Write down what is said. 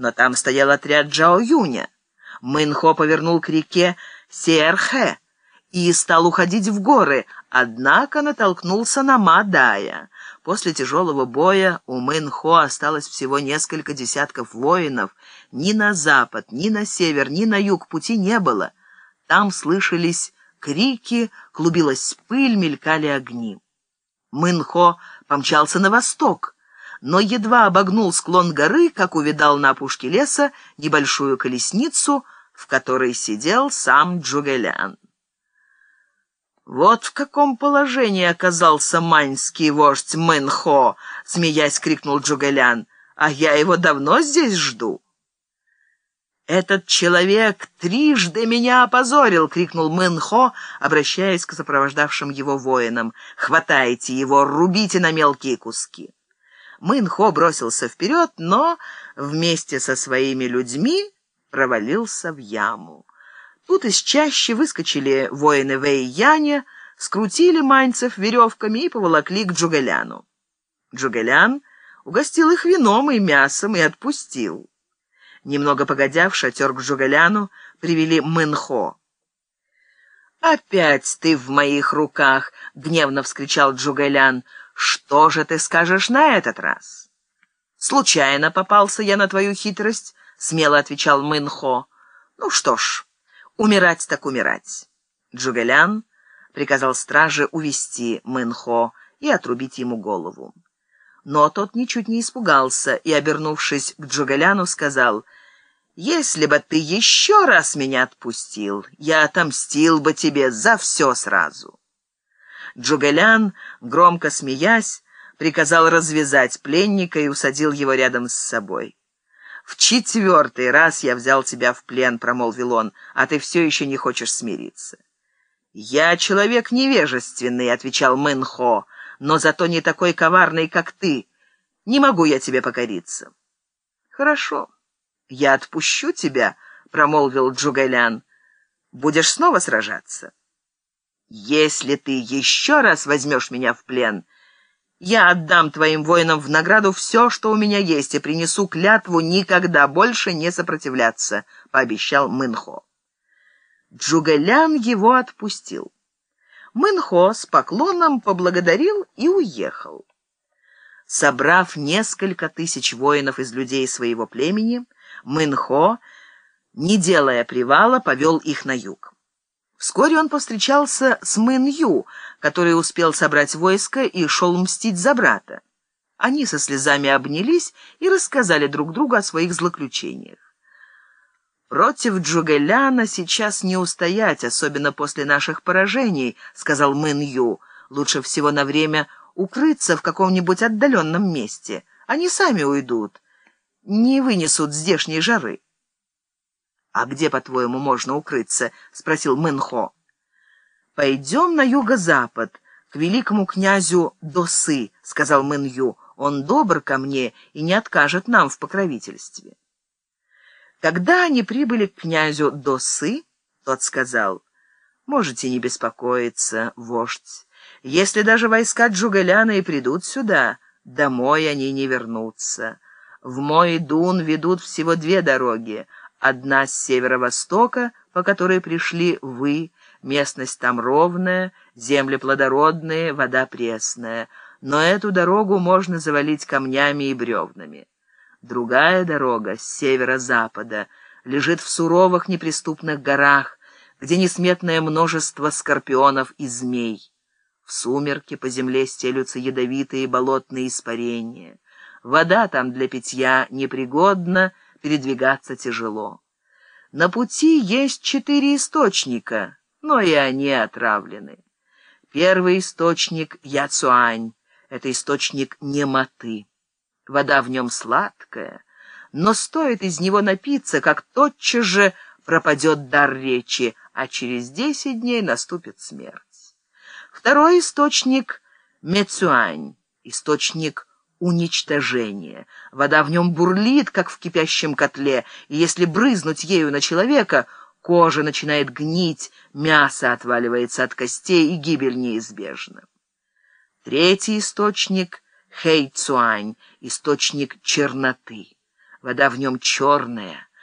но там стоял отряд Джао Юня. Мэнхо повернул к реке Сиэрхэ и стал уходить в горы, однако натолкнулся на Мадая. После тяжелого боя у Мэнхо осталось всего несколько десятков воинов. Ни на запад, ни на север, ни на юг пути не было. Там слышались крики, клубилась пыль, мелькали огни. Мэнхо помчался на восток, но едва обогнул склон горы, как увидал на опушке леса небольшую колесницу, в которой сидел сам Джугелян. «Вот в каком положении оказался маньский вождь Мэнхо!» — смеясь крикнул Джугелян. «А я его давно здесь жду». «Этот человек трижды меня опозорил!» — крикнул Мэнхо, обращаясь к сопровождавшим его воинам. «Хватайте его, рубите на мелкие куски!» Мэнхо бросился вперед, но вместе со своими людьми провалился в яму. Тут из чащи выскочили воины Вэйяня, скрутили маньцев веревками и поволокли к Джугеляну. Джугелян угостил их вином и мясом и отпустил. Немного погодя, в шатер к Джугеляну привели Мэнхо. «Опять ты в моих руках!» — гневно вскричал Джугелян. «Что же ты скажешь на этот раз?» «Случайно попался я на твою хитрость», — смело отвечал Мэнхо. «Ну что ж...» Умирать так умирать. Джугелян приказал страже увести Мэнхо и отрубить ему голову. Но тот ничуть не испугался и, обернувшись к Джугеляну, сказал, «Если бы ты еще раз меня отпустил, я отомстил бы тебе за все сразу». Джугелян, громко смеясь, приказал развязать пленника и усадил его рядом с собой. «В четвертый раз я взял тебя в плен», — промолвил он, — «а ты все еще не хочешь смириться». «Я человек невежественный», — отвечал Мэнхо, — «но зато не такой коварный, как ты. Не могу я тебе покориться». «Хорошо, я отпущу тебя», — промолвил Джугэлян. «Будешь снова сражаться?» «Если ты еще раз возьмешь меня в плен...» Я отдам твоим воинам в награду все, что у меня есть, и принесу клятву никогда больше не сопротивляться», — пообещал Мэнхо. Джугэлян его отпустил. Мэнхо с поклоном поблагодарил и уехал. Собрав несколько тысяч воинов из людей своего племени, Мэн Хо, не делая привала, повел их на юг. Вскоре он повстречался с Мэн Ю, который успел собрать войско и шел мстить за брата. Они со слезами обнялись и рассказали друг другу о своих злоключениях. «Против Чжугэ Ляна сейчас не устоять, особенно после наших поражений», — сказал Мэн Ю. «Лучше всего на время укрыться в каком-нибудь отдаленном месте. Они сами уйдут, не вынесут здешней жары». «А где, по-твоему, можно укрыться?» — спросил Мэнхо. «Пойдем на юго-запад, к великому князю Досы», — сказал Мэнью. «Он добр ко мне и не откажет нам в покровительстве». Когда они прибыли к князю Досы, тот сказал, «Можете не беспокоиться, вождь. Если даже войска Джугаляна и придут сюда, домой они не вернутся. В мой Дун ведут всего две дороги — Одна с северо-востока, по которой пришли вы, местность там ровная, земли плодородные, вода пресная, но эту дорогу можно завалить камнями и бревнами. Другая дорога с северо-запада лежит в суровых неприступных горах, где несметное множество скорпионов и змей. В сумерки по земле стелются ядовитые болотные испарения. Вода там для питья непригодна, передвигаться тяжело. На пути есть четыре источника, но и они отравлены. Первый источник — Яцуань, это источник немоты. Вода в нем сладкая, но стоит из него напиться, как тотчас же пропадет дар речи, а через десять дней наступит смерть. Второй источник — Мецуань, источник уничтожение. Вода в нем бурлит, как в кипящем котле, и если брызнуть ею на человека, кожа начинает гнить, мясо отваливается от костей, и гибель неизбежна. Третий источник — Хэйцуань, источник черноты. Вода в нем черная,